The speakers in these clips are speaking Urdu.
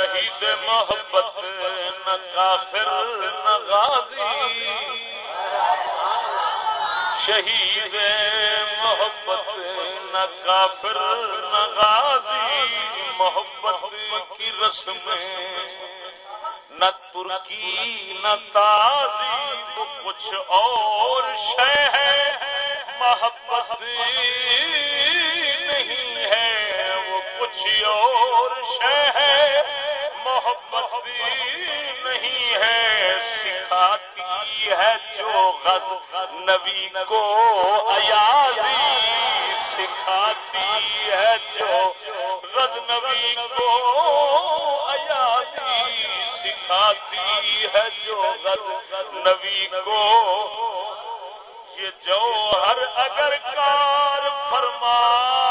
شہید محبت نہ کافر، نہ غازی۔ شہید محبت نہ کافر، نہ غازی۔ محبت کی رسم، نہ ترکی، نہ تازی، وہ کچھ اور شہ ہے۔ محبت نہیں ہے، سکھاتی ہے جو غد نبی کو ایازی سکھاتی ہے جو غد نبی کو ایازی سکھاتی ہے جو غد نبی کو۔ یہ جو ہر اگر کار فرما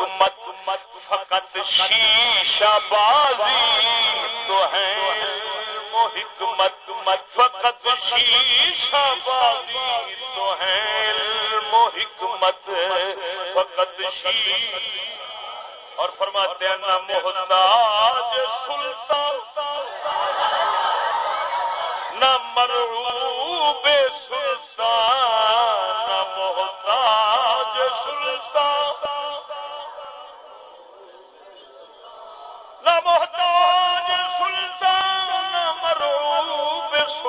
حکمت فقط شیشہ بازی تو ہے حکمت مت فقط شیشہ بازی تو ہے حکمت فقط شیش اور فرماتے ہیں، نہ محتاج سلطان، نہ مرعوب سلطان۔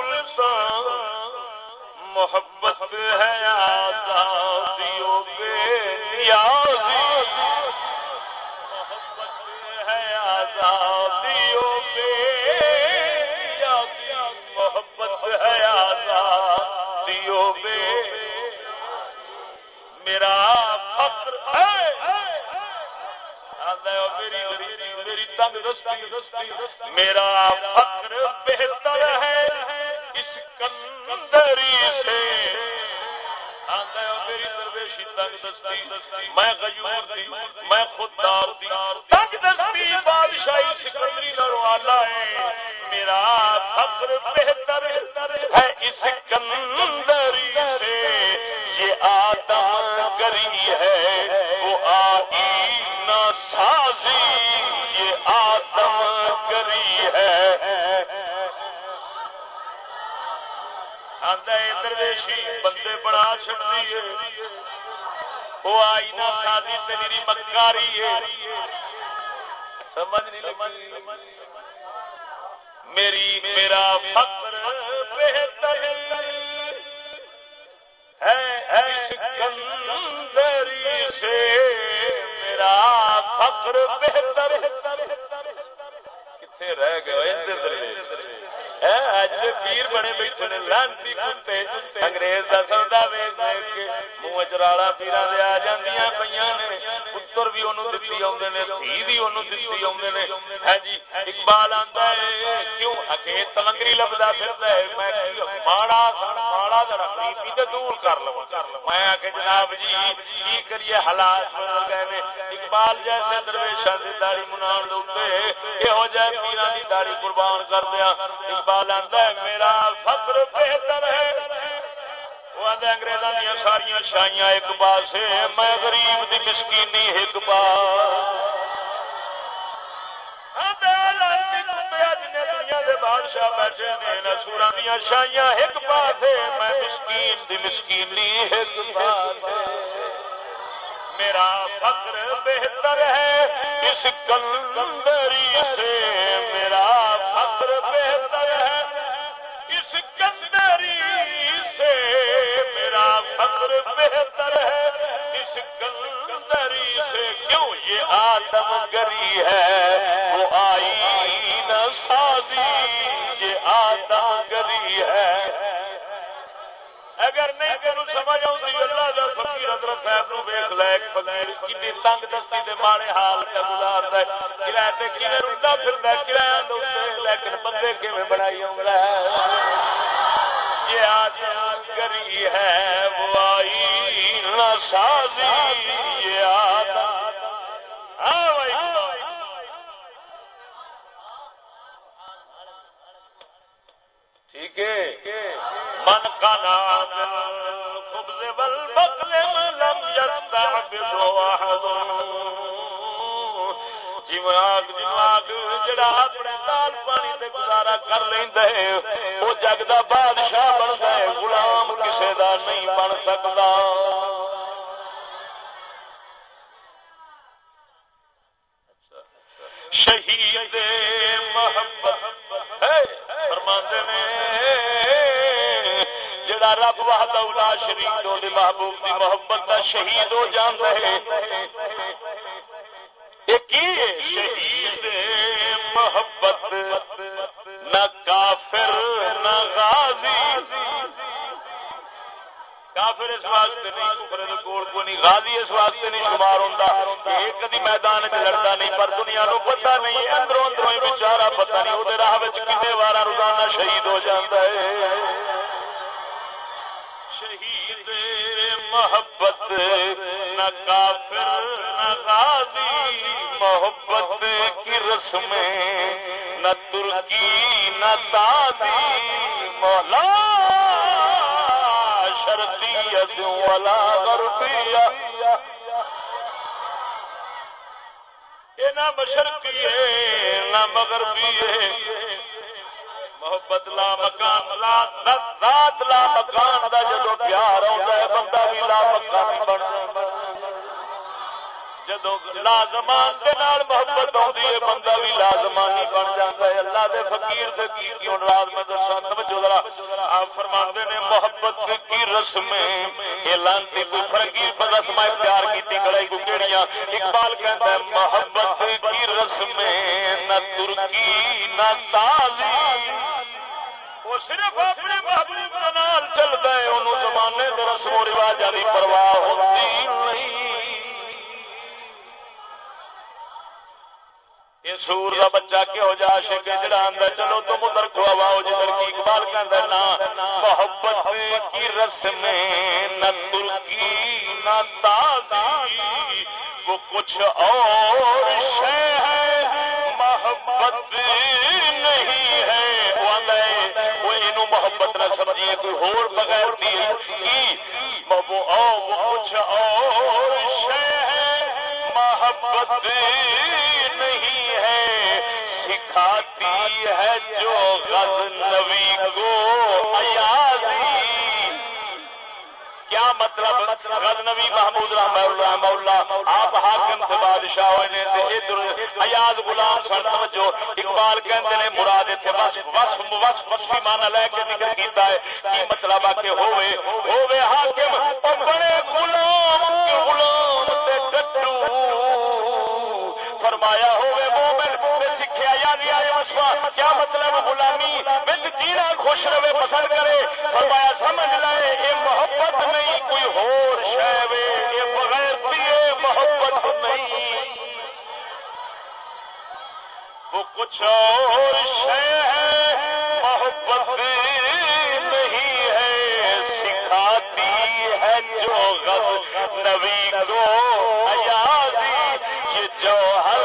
مرعوب محبت ہے آزادیوں نیازی۔ محبت ہے آزادیوں محبت ہے آزادیوں بے میرا فخر ہے۔ میری میری تنگ دستی۔ میرا فخر بہتر ہے۔ ہاں میری درویشی تنگ دستی۔ میں غیور دی، میں خوددار دی۔ تنگ دستی، بادشاہی سکندری ہے۔ میرا فخر بہتر ہے۔ اس بندے بڑا چڑتی ہے وہ آئی نہ سازی تیری مکاری ہے سمجھ نہیں لگی میری میرا فخر بہتر ہے سکندری سے میرا فخر بہتر کتنے جی پیر بنے بیٹھے نے، لانتی کتے، انگریز دا سودا ویچ ویچ کے منہ چرالا پیرا دے آ جاندیاں پتر بھی انہوں دتی آوندے نے بھی انہوں دتی آوندے نے۔ ہاں جی اقبال آندا ہے، کیوں؟ اکے تلنگری لبدا پھردا ہے، میں ماڑا ماڑا ذرا غریبی دور کر لو میں آ کے جناب جی کی کریے حالات؟ بدل گئے اقبال جیسے درویشاں دی داڑھی منان دے اوتے یہو جے پیراں دی داڑھی قربان کر دیا اقبال آندا ہے، میرا فخر بہتر ہے. انگریزوں دیا ساریا شائیاں ایک پاس میں غریب دی مسکینی ایک پاس. بادشاہ بیٹھے نے سورا دیا شائیاں ایک پاس میں مسکین دی مسکینی ایک پاس. میرا فخر بہتر ہے، اس کلندری سے میرا فخر بہتر ہے۔ اس کندری سے میرا فخر بہتر ہے۔ اس کلندری سے کیوں یہ آدم گری ہے؟ وہ آئی نہ سازی، یہ آدم گری ہے۔ اگر نہیں تینوں سمجھ تنگ دستی دے ماڑے حال تے گزاردا ہے کرایہ تے روڈا پھر کرایہ لیکن بندے کیویں بنائی یہ گری ہے، وہ آئی نہ سازی ہاں ٹھیک ہے۔ من کا نام خبز والبقر يستعبد واحد جماغ جماغ جڑا اپنے دال پانی تے گزارا کر لیندا ہے، او جگ دا بادشاہ بندا ہے، غلام کسے دا نہیں بن سکدا۔ شہید جڑا رب وحدہ لا شریک دو دی محبوب دی محبت دا شہید ہو جاندا ہے۔ ایک شہید محبت۔ نہ کافر، نہ غازی۔ کافر اس واسطے نہیں، کفر دے کول کو نہیں۔ غازی اس واسطے نہیں شمار ہوندا۔ ایک کدی میدان وچ لڑدا نہیں، پر دنیا نو پتہ نہیں، اندروں اندروں بیچارہ پتہ نہیں او دے راہ وچ کنے وارا روزانہ شہید ہو جاندا ہے۔ شہید محبت نہ کافر، نہ غازی، محبت کی رسمیں، نہ ترکی، نہ تازی، مولا والا نہ مشرقی ہے، نہ مغربی ہے۔ محبت لا مکان، لا ذات لا مکان دا جدو پیار آتا ہے، بندہ بھی لا مکان بن جدو لازمان دے نال محبت آتی ہے، بندہ بھی لازمانی بن جاتا ہے۔ اللہ دے فقیر دے کی کیوں راز میں دسا توجہ ذرا۔ آپ فرماندے نے محبت کی رسمیں اعلان دی کوئی فرقی رسم پیار کیتی کڑائی کو کیڑیاں۔ اقبال کہتا ہے، محبت کی رسم نہ ترکی، نہ تازی وہ صرف اپنے محبوب کے نال چلتا ہے، انہوں زمانے دے رسم و رواج کی پرواہ ہوتی نہیں۔ یہ سور کا بچہ کہو جا شکے جڑا اندر چلو تو کی رسم نہ ترکی، نہ تازی وہ کچھ اور شے ہے، محبت نہیں ہے۔ وہ محبت نہ سمجھیے، کوئی ہور بغیر دی وہ کچھ اور شے ہے، محبت نہیں ہے۔ سکھاتی ہے جو غز نبی کو کیا مطلب غز نبی محمود رحمہ اللہ، مولا، آپ حاکم سے بادشاہ ہوئے نے تے ادھر ایاز غلام سن جو اقبال کہندے نے، مراد تے بس بس بس بس کی معنی لے کے ذکر کیتا ہے، کی مطلب ہے کہ ہوے ہوے حاکم، او بڑے غلام کے غلام تے ڈٹو فرمایا ہوے مومن، تے سکھیا یادی آئے مسوا کیا مطلب غلامی نبی کو ایازی یہ جوہر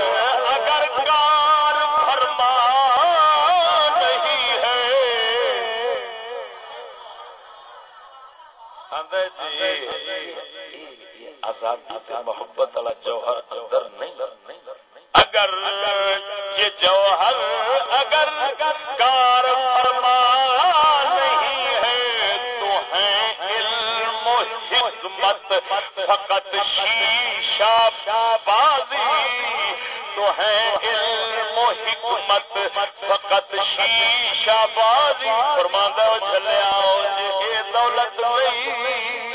اگر کار فرما نہیں ہے۔ جی آزادی کا محبت والا جوہر اندر نہیں۔ اگر یہ جوہر اگر کار فقط شیشہ بازی تو ہے علم و حکمت، فقط شیشہ بازی۔ فرماندہ چلے آؤ، یہ دولت نہیں۔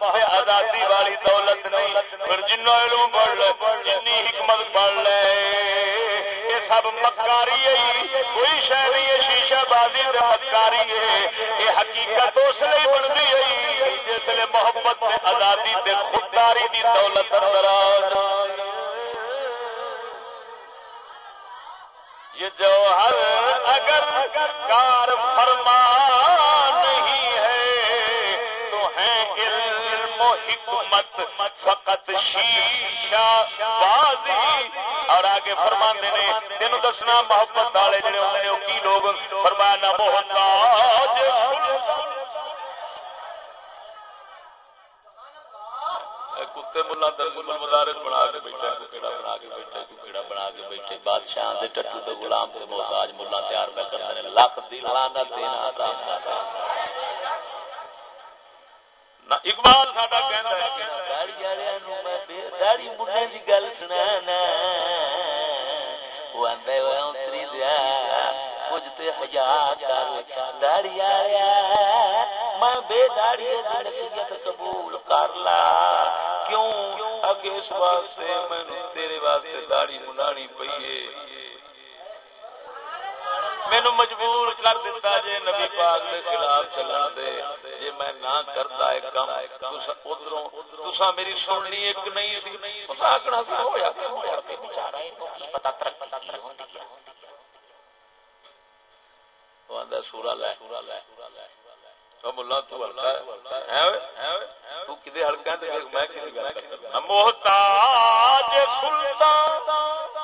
محبت سے آزادی والی دولت نہیں۔ پھر جن علم پڑھ لے جن حکمت پڑھ لے۔ یہ سب مکاری ہے، کوئی شہ نہیں ہے، شیشہ بازی سے مکاری ہے۔ یہ حقیقت اس لیے بنتی ہے جس لیے محبت سے آزادی سے خودداری دی دولت اندر یہ جوہر اگر کار فرما حکمت، فقط شیشہ بازی۔ اور آگے فرماندے نے، تینوں دسنا محبت والے جڑے ہوندے نے کی لوگ؟ فرمایا محتاج کتے ملا مدارس بنا کے بیٹھا کیڑا بنا کے بیٹھا کیڑا بنا کے بیٹھے بادشاہ دے ٹٹو تے غلام محتاج ملا تیار پہ کرتے ہیں لاکھ دی لعنت دینا اقبال ساڈا کہندا ہے داڑھی والےاں نو میں داڑھی منڈے دی گل سنانا۔ وہ آندا ہے اونتری دیا کچھ تے حیا کر داڑھی آیا میں بے داڑھی دی نصیحت قبول کر لا کیوں اگے اس واسطے میں تیرے واسطے داڑھی منانی پئی ہے مینو مجبور کر دیتا جے نبی پاک دے خلاف چلا دے جے میں نہ کرتا ہے کم تسا ادھروں تسا میری سننی ایک نہیں سی پتا آکنا سی ہویا ہویا بیچارہ ہی پتہ ترک پتہ ترک ہوندی کیا وہ آندا سورہ لے سورہ لے محتاج سلطان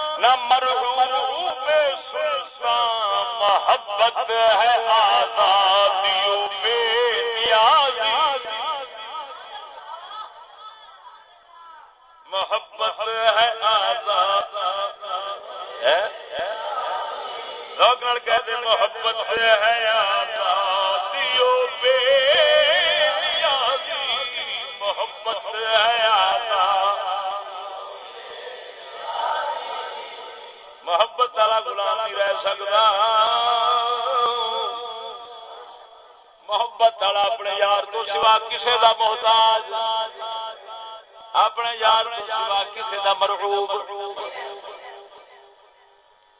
نہ مرحوم سلطان محبت ہے آزادیوں بے نیازی۔ محبت ہے آزاد۔ لوگ کہتے جی محبت ہے آزادیوں میں محبت محبت والا گلام نہیں رہ سکتا محبت والا اپنے یار تو سوا کسی کا محتاج اپنے یار تو سوا کسی کا مرحوب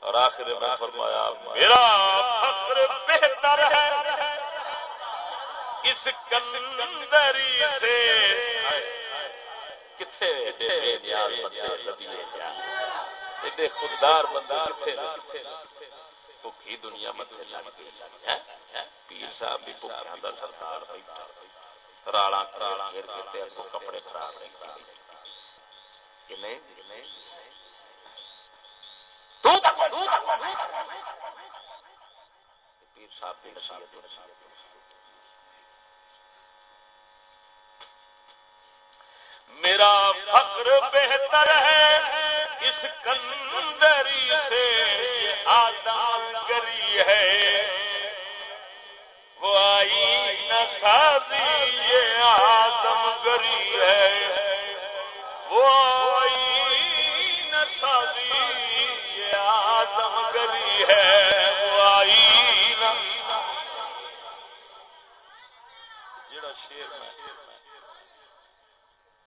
اور آخر میں فرمایا میرا فخر بہتر ہے اس کلندری سے کتنے بے نیاز بندے لبیے خوددار بندہ بھوکی دنیا پیر صاحب بھی دا بیٹھا۔ رالا کرالا کپڑے خراب نہیں پیر صاحب بھی نصیحت میرا فخر بہتر ہے۔ اس کندری سے آدم گری ہے۔ وہ آئی نہ سازی، یہ آدم گری ہے۔ وہ آئی نہ سازی، یہ آدم گری ہے۔